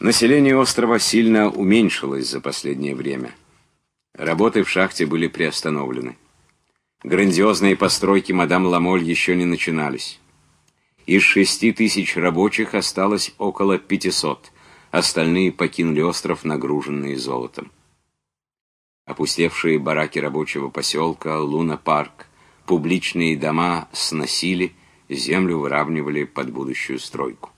Население острова сильно уменьшилось за последнее время. Работы в шахте были приостановлены. Грандиозные постройки мадам Ламоль еще не начинались. Из шести тысяч рабочих осталось около 500, остальные покинули остров, нагруженные золотом. Опустевшие бараки рабочего поселка, Луна-парк, публичные дома сносили, землю выравнивали под будущую стройку.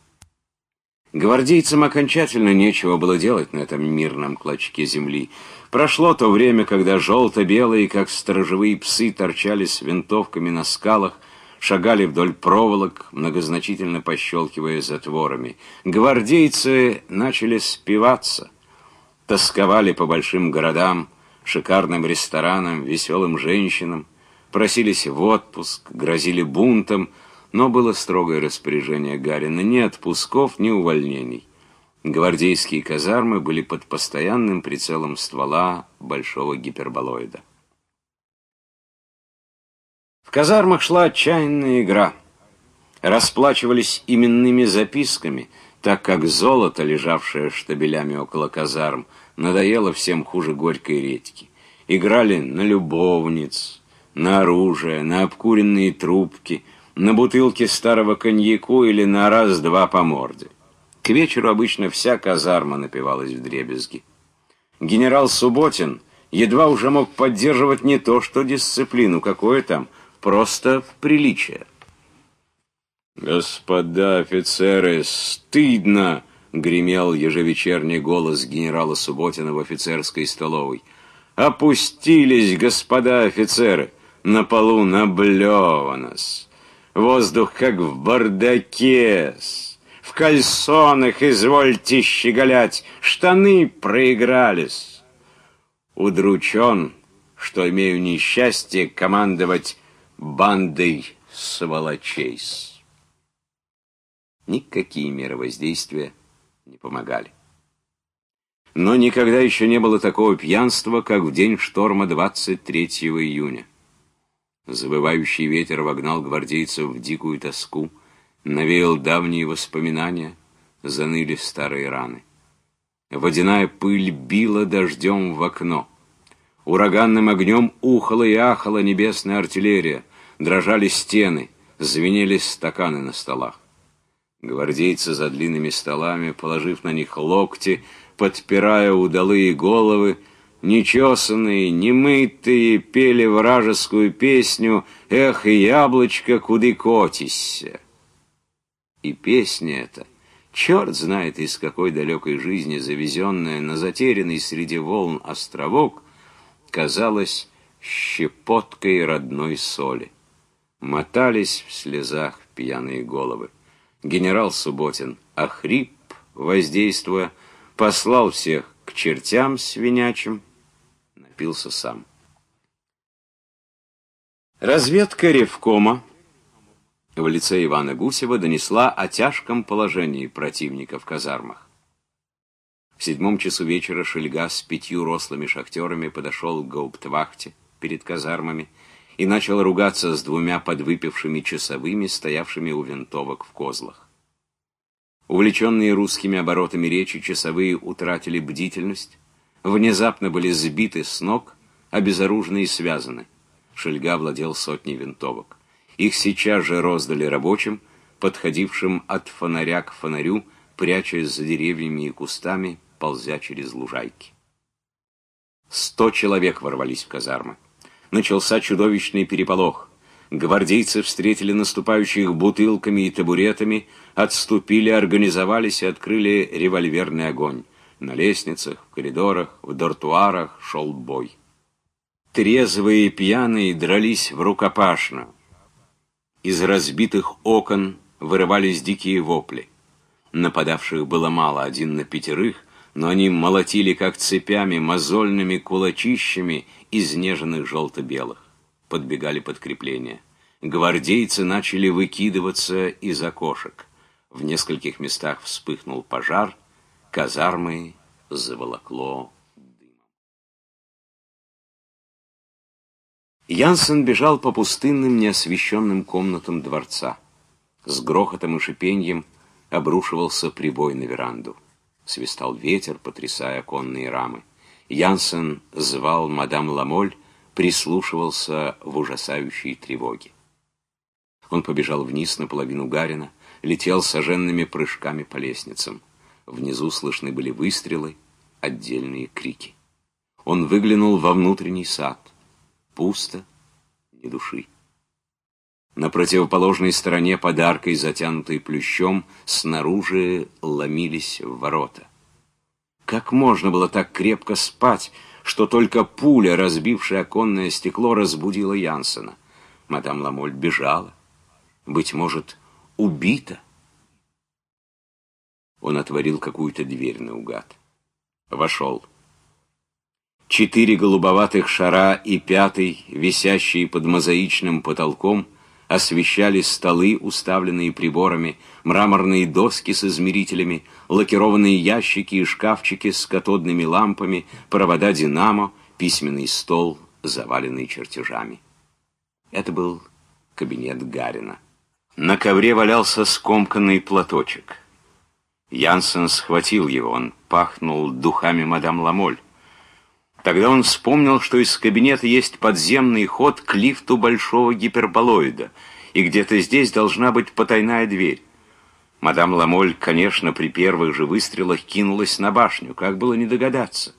Гвардейцам окончательно нечего было делать на этом мирном клочке земли. Прошло то время, когда желто-белые, как сторожевые псы, торчали с винтовками на скалах, шагали вдоль проволок, многозначительно пощелкивая затворами. Гвардейцы начали спиваться, тосковали по большим городам, шикарным ресторанам, веселым женщинам, просились в отпуск, грозили бунтом, но было строгое распоряжение Гарина ни отпусков, ни увольнений. Гвардейские казармы были под постоянным прицелом ствола большого гиперболоида. В казармах шла отчаянная игра. Расплачивались именными записками, так как золото, лежавшее штабелями около казарм, надоело всем хуже горькой редьки. Играли на любовниц, на оружие, на обкуренные трубки — на бутылке старого коньяку или на раз-два по морде. К вечеру обычно вся казарма напивалась в дребезги. Генерал Субботин едва уже мог поддерживать не то что дисциплину, какое там, просто приличие. «Господа офицеры, стыдно!» — гремел ежевечерний голос генерала Субботина в офицерской столовой. «Опустились, господа офицеры! На полу наблевано-с!» Воздух как в бардаке, в кальсонах извольте щеголять, штаны проигрались. Удручен, что имею несчастье командовать бандой сволочей. Никакие меры воздействия не помогали. Но никогда еще не было такого пьянства, как в день шторма 23 июня. Завывающий ветер вогнал гвардейцев в дикую тоску, навеял давние воспоминания, заныли старые раны. Водяная пыль била дождем в окно. Ураганным огнем ухала и ахала небесная артиллерия, дрожали стены, звенели стаканы на столах. Гвардейцы за длинными столами, положив на них локти, подпирая удалые головы, Нечесанные, немытые пели вражескую песню «Эх, яблочко, куды котися!» И песня эта, черт знает из какой далекой жизни завезенная на затерянный среди волн островок, казалась щепоткой родной соли. Мотались в слезах пьяные головы. Генерал Субботин, охрип, воздействуя, послал всех к чертям свинячим, напился сам. Разведка Ревкома в лице Ивана Гусева донесла о тяжком положении противника в казармах. В седьмом часу вечера Шельга с пятью рослыми шахтерами подошел к гауптвахте перед казармами и начал ругаться с двумя подвыпившими часовыми, стоявшими у винтовок в козлах. Увлеченные русскими оборотами речи, часовые утратили бдительность, внезапно были сбиты с ног, обезоружены и связаны. Шельга владел сотней винтовок. Их сейчас же роздали рабочим, подходившим от фонаря к фонарю, прячась за деревьями и кустами, ползя через лужайки. Сто человек ворвались в казармы. Начался чудовищный переполох. Гвардейцы встретили наступающих бутылками и табуретами, отступили, организовались и открыли револьверный огонь. На лестницах, в коридорах, в дортуарах шел бой. Трезвые и пьяные дрались в рукопашную. Из разбитых окон вырывались дикие вопли. Нападавших было мало, один на пятерых, но они молотили как цепями, мозольными кулачищами изнеженных желто-белых. Подбегали подкрепления. Гвардейцы начали выкидываться из окошек. В нескольких местах вспыхнул пожар, казармы заволокло дымом. Янсен бежал по пустынным, неосвещенным комнатам дворца. С грохотом и шипением обрушивался прибой на веранду. Свистал ветер, потрясая оконные рамы. Янсен звал мадам Ламоль, прислушивался в ужасающей тревоге. Он побежал вниз наполовину Гарина, летел соженными прыжками по лестницам. Внизу слышны были выстрелы, отдельные крики. Он выглянул во внутренний сад. Пусто, ни души. На противоположной стороне подаркой, затянутой плющом, снаружи ломились ворота. Как можно было так крепко спать, что только пуля, разбившая оконное стекло, разбудила Янсена? Мадам Ламоль бежала. Быть может, убита? Он отворил какую-то дверь наугад. Вошел. Четыре голубоватых шара и пятый, висящие под мозаичным потолком, освещали столы, уставленные приборами, мраморные доски с измерителями, лакированные ящики и шкафчики с катодными лампами, провода динамо, письменный стол, заваленный чертежами. Это был кабинет Гарина. На ковре валялся скомканный платочек. Янсен схватил его, он пахнул духами мадам Ламоль. Тогда он вспомнил, что из кабинета есть подземный ход к лифту большого гиперболоида, и где-то здесь должна быть потайная дверь. Мадам Ламоль, конечно, при первых же выстрелах кинулась на башню, как было не догадаться.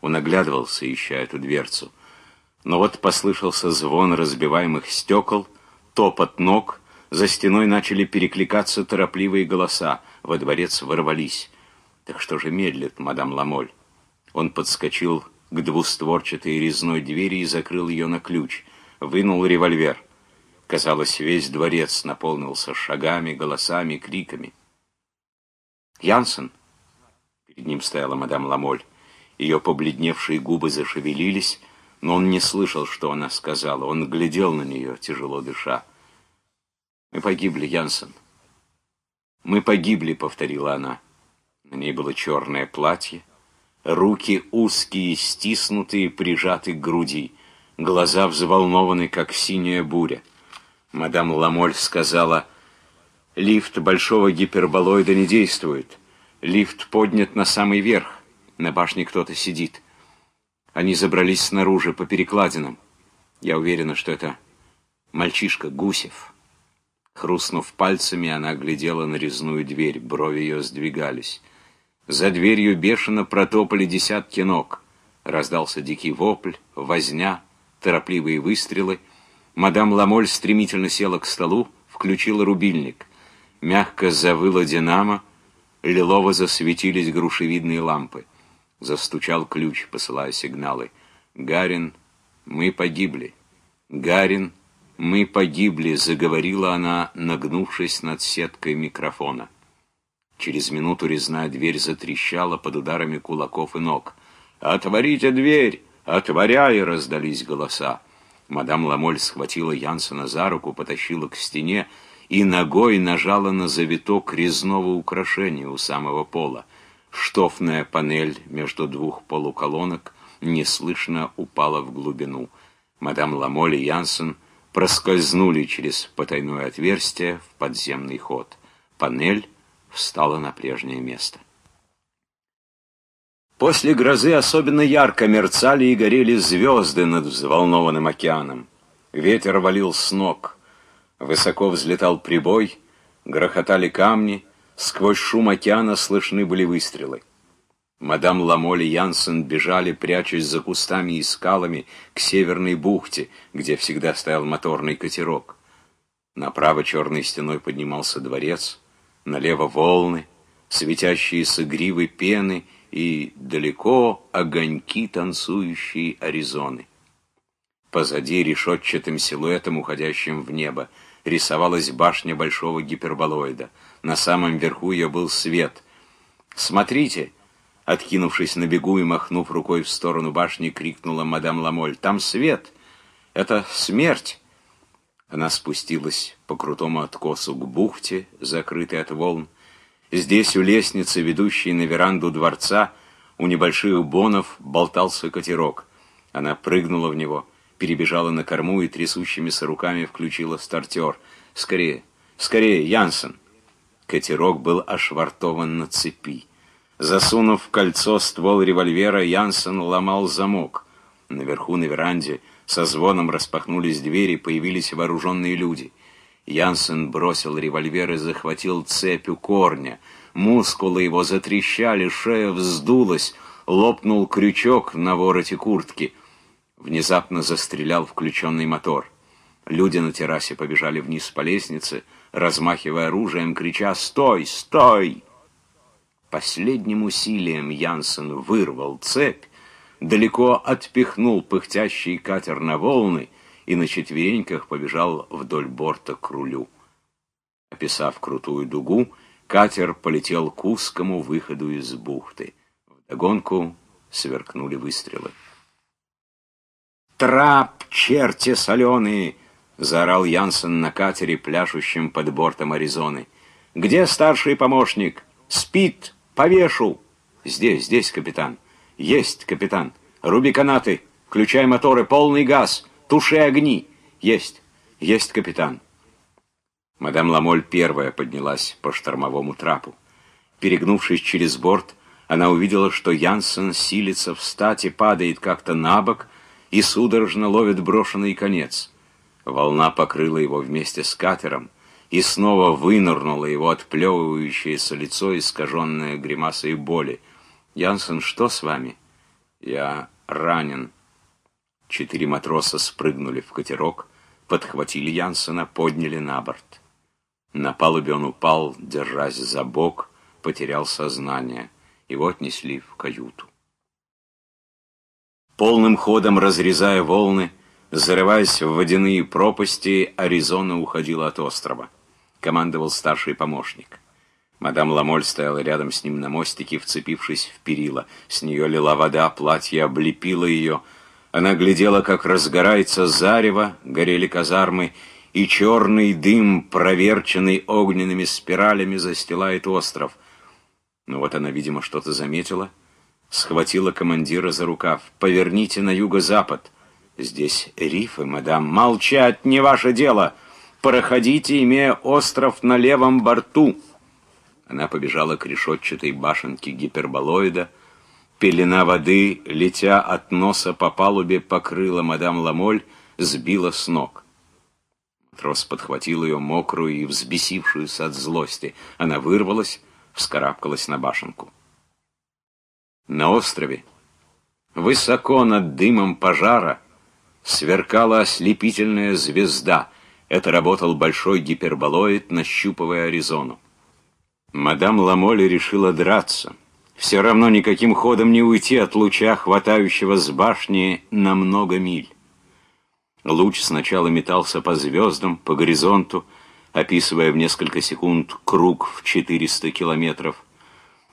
Он оглядывался, ища эту дверцу. Но вот послышался звон разбиваемых стекол, топот ног, за стеной начали перекликаться торопливые голоса, во дворец ворвались. Так что же медлит мадам Ламоль? Он подскочил к двустворчатой резной двери и закрыл ее на ключ. Вынул револьвер. Казалось, весь дворец наполнился шагами, голосами, криками. «Янсен!» Перед ним стояла мадам Ламоль. Ее побледневшие губы зашевелились, но он не слышал, что она сказала. Он глядел на нее, тяжело дыша. «Мы погибли, Янсен!» «Мы погибли», — повторила она. На ней было черное платье, руки узкие, стиснутые, прижаты к груди, глаза взволнованы, как синяя буря. Мадам Ламоль сказала, «Лифт большого гиперболоида не действует. Лифт поднят на самый верх. На башне кто-то сидит. Они забрались снаружи по перекладинам. Я уверена, что это мальчишка Гусев». Хрустнув пальцами, она глядела на резную дверь, брови ее сдвигались. За дверью бешено протопали десятки ног. Раздался дикий вопль, возня, торопливые выстрелы. Мадам Ламоль стремительно села к столу, включила рубильник. Мягко завыла динамо, лилово засветились грушевидные лампы. Застучал ключ, посылая сигналы. «Гарин, мы погибли. Гарин, мы погибли», — заговорила она, нагнувшись над сеткой микрофона. Через минуту резная дверь затрещала под ударами кулаков и ног. «Отворите дверь! Отворяй!» — раздались голоса. Мадам Ламоль схватила Янсена за руку, потащила к стене и ногой нажала на завиток резного украшения у самого пола. Штофная панель между двух полуколонок неслышно упала в глубину. Мадам Ламоль и Янсен проскользнули через потайное отверстие в подземный ход. Панель встала на прежнее место. После грозы особенно ярко мерцали и горели звезды над взволнованным океаном. Ветер валил с ног. Высоко взлетал прибой, грохотали камни, сквозь шум океана слышны были выстрелы. Мадам Ламоль и Янсен бежали, прячась за кустами и скалами, к северной бухте, где всегда стоял моторный катерок. Направо черной стеной поднимался дворец — налево волны, светящиеся гривы пены и далеко огоньки танцующей Аризоны. Позади решетчатым силуэтом, уходящим в небо, рисовалась башня большого гиперболоида. На самом верху ее был свет. «Смотрите!» Откинувшись на бегу и махнув рукой в сторону башни, крикнула мадам Ламоль. «Там свет! Это смерть!» Она спустилась по крутому откосу к бухте, закрытой от волн. Здесь, у лестницы, ведущей на веранду дворца, у небольших бонов болтался катерок. Она прыгнула в него, перебежала на корму и трясущимися руками включила стартер. «Скорее! Скорее, Янсен!» Катерок был ошвартован на цепи. Засунув в кольцо ствол револьвера, Янсен ломал замок. Наверху на веранде со звоном распахнулись двери, появились вооруженные люди. Янсен бросил револьвер и захватил цепь у корня. Мускулы его затрещали, шея вздулась, лопнул крючок на вороте куртки. Внезапно застрелял включенный мотор. Люди на террасе побежали вниз по лестнице, размахивая оружием, крича «Стой! Стой!». Последним усилием Янсен вырвал цепь, далеко отпихнул пыхтящий катер на волны и на четвереньках побежал вдоль борта к рулю. Описав крутую дугу, катер полетел к узкому выходу из бухты. Вдогонку сверкнули выстрелы. «Трап, черти соленые!» — заорал Янсен на катере, пляшущем под бортом Аризоны. «Где старший помощник? Спит!» Повешу!» «Здесь, здесь, капитан!» «Есть, капитан! Руби канаты! Включай моторы, полный газ! Туши огни!» «Есть! Есть, капитан!» Мадам Ламоль первая поднялась по штормовому трапу. Перегнувшись через борт, она увидела, что Янсен силится встать и падает как-то на бок и судорожно ловит брошенный конец. Волна покрыла его вместе с катером, и снова вынырнуло его отплевывающееся лицо, искаженное гримасой боли. «Янсен, что с вами?» «Я ранен». Четыре матроса спрыгнули в катерок, подхватили Янсена, подняли на борт. На палубе он упал, держась за бок, потерял сознание. Его отнесли в каюту. Полным ходом разрезая волны, зарываясь в водяные пропасти, Аризона уходила от острова командовал старший помощник. Мадам Ламоль стояла рядом с ним на мостике, вцепившись в перила. С нее лила вода, платье облепило ее. Она глядела, как разгорается зарево, горели казармы, и черный дым, проверченный огненными спиралями, застилает остров. Но вот она, видимо, что-то заметила, схватила командира за рукав. «Поверните на юго-запад». «Здесь рифы, мадам». «Молчать, не ваше дело!» Проходите, имея остров на левом борту». Она побежала к решетчатой башенке гиперболоида. Пелена воды, летя от носа по палубе, покрыла мадам Ламоль, сбила с ног. Матрос подхватил ее, мокрую и взбесившуюся от злости. Она вырвалась, вскарабкалась на башенку. На острове, высоко над дымом пожара, сверкала ослепительная звезда — это работал большой гиперболоид, нащупывая Аризону. Мадам Ламоли решила драться. Все равно никаким ходом не уйти от луча, хватающего с башни на много миль. Луч сначала метался по звездам, по горизонту, описывая в несколько секунд круг в 400 километров.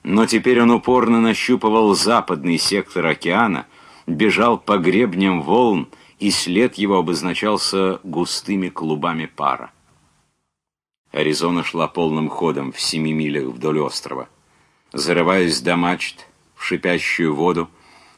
Но теперь он упорно нащупывал западный сектор океана, бежал по гребням волн и след его обозначался густыми клубами пара. Аризона шла полным ходом в семи милях вдоль острова. Зарываясь до мачт в шипящую воду,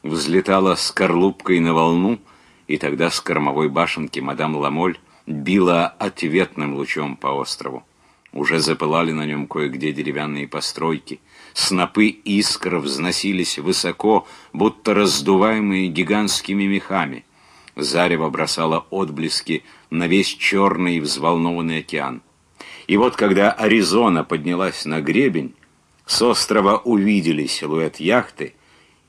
взлетала скорлупкой на волну, и тогда с кормовой башенки мадам Ламоль била ответным лучом по острову. Уже запылали на нем кое-где деревянные постройки. Снопы искр взносились высоко, будто раздуваемые гигантскими мехами. Зарево бросало отблески на весь черный и взволнованный океан. И вот когда Аризона поднялась на гребень, с острова увидели силуэт яхты,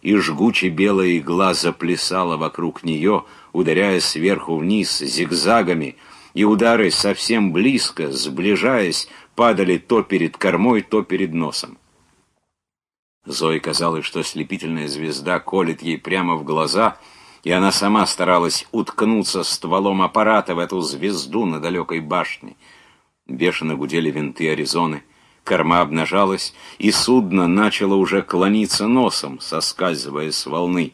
и жгуче белая игла заплясала вокруг нее, ударяя сверху вниз зигзагами, и удары совсем близко, сближаясь, падали то перед кормой, то перед носом. Зое казалось, что слепительная звезда колет ей прямо в глаза — и она сама старалась уткнуться стволом аппарата в эту звезду на далекой башне. Бешено гудели винты Аризоны, корма обнажалась, и судно начало уже клониться носом, соскальзывая с волны.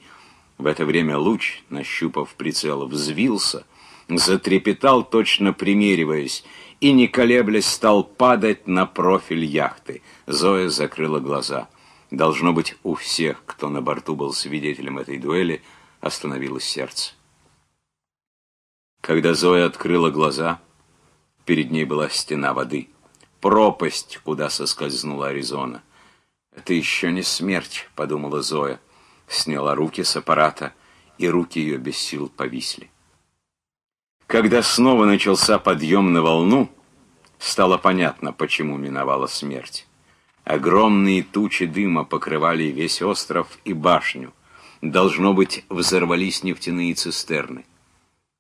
В это время луч, нащупав прицел, взвился, затрепетал, точно примериваясь, и, не колеблясь, стал падать на профиль яхты. Зоя закрыла глаза. Должно быть, у всех, кто на борту был свидетелем этой дуэли, остановилось сердце. Когда Зоя открыла глаза, перед ней была стена воды, пропасть, куда соскользнула Аризона. «Это еще не смерть», — подумала Зоя. Сняла руки с аппарата, и руки ее без сил повисли. Когда снова начался подъем на волну, стало понятно, почему миновала смерть. Огромные тучи дыма покрывали весь остров и башню. Должно быть, взорвались нефтяные цистерны.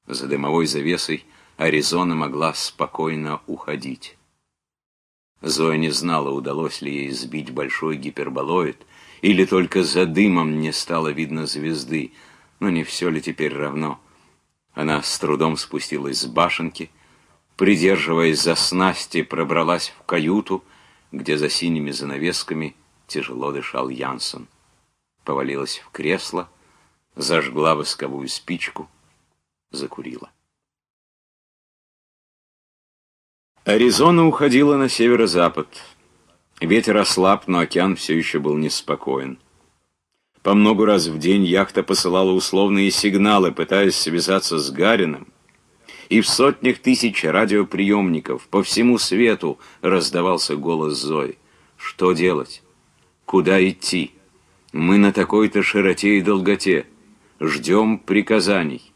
За дымовой завесой Аризона могла спокойно уходить. Зоя не знала, удалось ли ей сбить большой гиперболоид, или только за дымом не стало видно звезды, но не все ли теперь равно. Она с трудом спустилась с башенки, придерживаясь за снасти, пробралась в каюту, где за синими занавесками тяжело дышал Янсон. Повалилась в кресло, зажгла восковую спичку, закурила. Аризона уходила на северо-запад. Ветер ослаб, но океан все еще был неспокоен. По много раз в день яхта посылала условные сигналы, пытаясь связаться с Гарином, и в сотнях тысяч радиоприемников по всему свету раздавался голос Зои. «Что делать? Куда идти? Мы на такой-то широте и долготе. Ждем приказаний».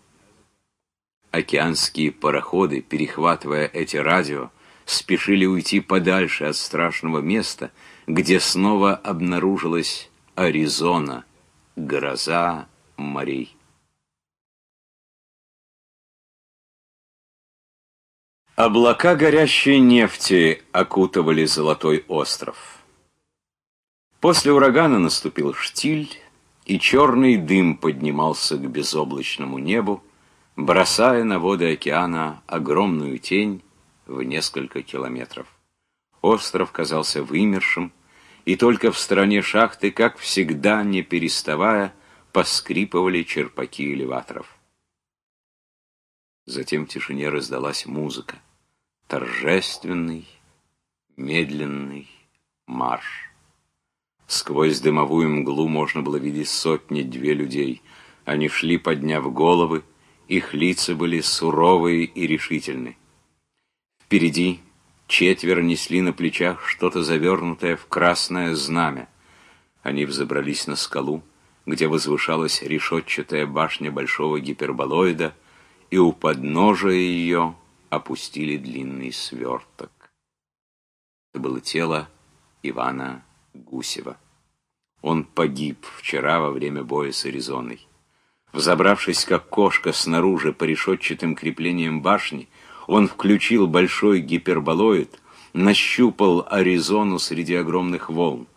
Океанские пароходы, перехватывая эти радио, спешили уйти подальше от страшного места, где снова обнаружилась Аризона, гроза морей. Облака горящей нефти окутывали Золотой остров. После урагана наступил штиль, и черный дым поднимался к безоблачному небу, бросая на воды океана огромную тень в несколько километров. Остров казался вымершим, и только в стороне шахты, как всегда, не переставая, поскрипывали черпаки элеваторов. Затем в тишине раздалась музыка торжественный, медленный марш. Сквозь дымовую мглу можно было видеть сотни-две людей. Они шли, подняв головы, их лица были суровые и решительны. Впереди четверо несли на плечах что-то завернутое в красное знамя. Они взобрались на скалу, где возвышалась решетчатая башня большого гиперболоида, и у подножия ее опустили длинный сверток. Это было тело Ивана Гусева. Он погиб вчера во время боя с Аризоной. Взобравшись как кошка снаружи по решетчатым креплениям башни, он включил большой гиперболоид, нащупал Аризону среди огромных волн.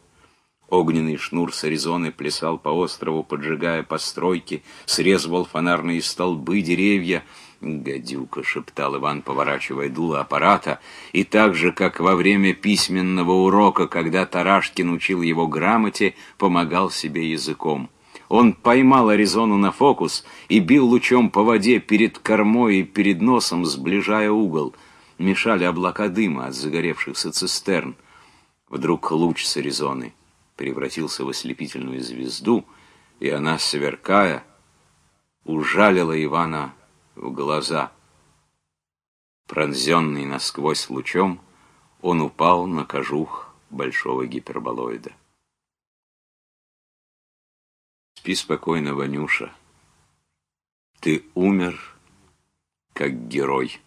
Огненный шнур с Аризоны плясал по острову, поджигая постройки, срезывал фонарные столбы, деревья — «Гадюка», — шептал Иван, поворачивая дуло аппарата, и так же, как во время письменного урока, когда Тарашкин учил его грамоте, помогал себе языком. Он поймал Аризону на фокус и бил лучом по воде перед кормой и перед носом, сближая угол. Мешали облака дыма от загоревшихся цистерн. Вдруг луч с Аризоны превратился в ослепительную звезду, и она, сверкая, ужалила Ивана в глаза. Пронзенный насквозь лучом, он упал на кожух большого гиперболоида. Спи спокойно, Ванюша. Ты умер, как герой,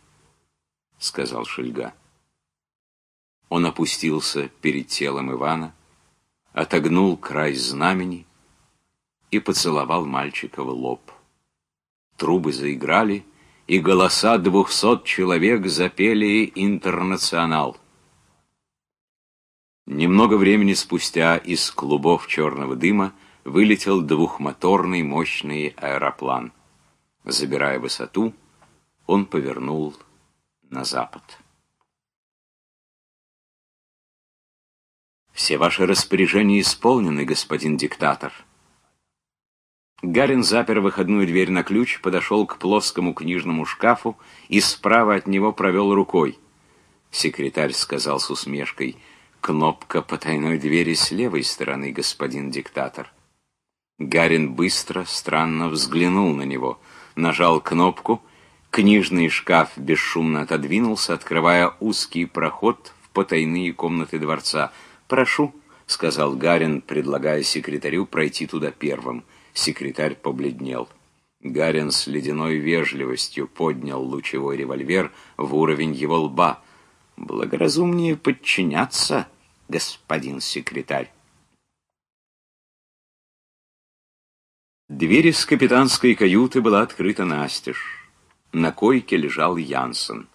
сказал Шельга. Он опустился перед телом Ивана, отогнул край знамени и поцеловал мальчика в лоб. Трубы заиграли, и голоса двухсот человек запели «Интернационал». Немного времени спустя из клубов черного дыма вылетел двухмоторный мощный аэроплан. Забирая высоту, он повернул на запад. «Все ваши распоряжения исполнены, господин диктатор», Гарин запер выходную дверь на ключ, подошел к плоскому книжному шкафу и справа от него провел рукой. Секретарь сказал с усмешкой, «Кнопка потайной двери с левой стороны, господин диктатор». Гарин быстро, странно взглянул на него, нажал кнопку, книжный шкаф бесшумно отодвинулся, открывая узкий проход в потайные комнаты дворца. «Прошу», — сказал Гарин, предлагая секретарю пройти туда первым. Секретарь побледнел. Гарин с ледяной вежливостью поднял лучевой револьвер в уровень его лба. «Благоразумнее подчиняться, господин секретарь». Дверь из капитанской каюты была открыта настежь. На койке лежал Янсен.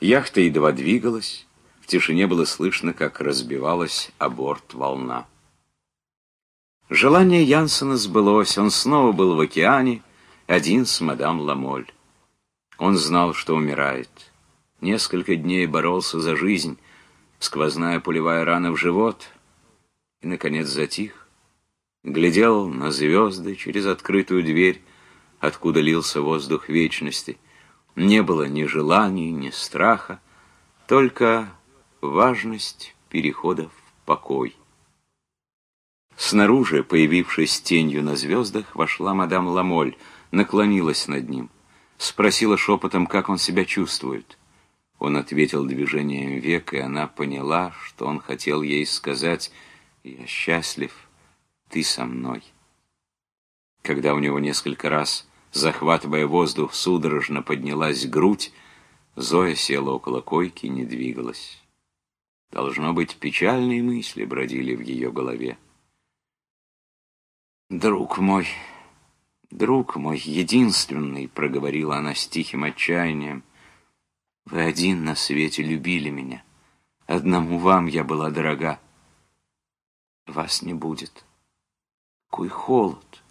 Яхта едва двигалась, в тишине было слышно, как разбивалась о борт волна. Желание Янсена сбылось, он снова был в океане, один с мадам Ламоль. Он знал, что умирает. Несколько дней боролся за жизнь, сквозная пулевая рана в живот, и, наконец, затих. Глядел на звезды через открытую дверь, откуда лился воздух вечности. Не было ни желаний, ни страха, только важность перехода в покой. Снаружи, появившись тенью на звездах, вошла мадам Ламоль — наклонилась над ним, спросила шепотом, как он себя чувствует. Он ответил движением век, и она поняла, что он хотел ей сказать «Я счастлив, ты со мной». Когда у него несколько раз, захватывая воздух, судорожно поднялась грудь, Зоя села около койки и не двигалась. Должно быть, печальные мысли бродили в ее голове. «Друг мой», «Друг мой, единственный», — проговорила она с тихим отчаянием, — «вы один на свете любили меня. Одному вам я была дорога. Вас не будет. Какой холод!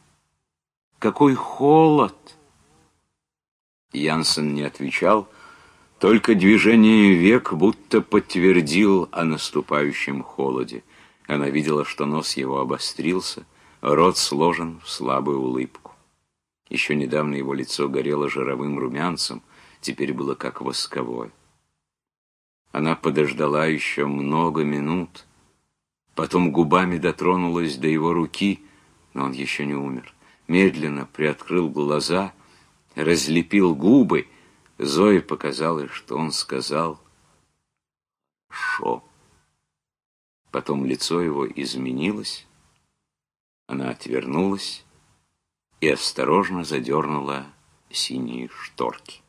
Какой холод!» Янсен не отвечал, только движение век будто подтвердил о наступающем холоде. Она видела, что нос его обострился, рот сложен в слабую улыбку. Еще недавно его лицо горело жировым румянцем, теперь было как восковое. Она подождала еще много минут, потом губами дотронулась до его руки, но он еще не умер. Медленно приоткрыл глаза, разлепил губы. Зое показалось, что он сказал «Шо». Потом лицо его изменилось, она отвернулась, и осторожно задернула синие шторки.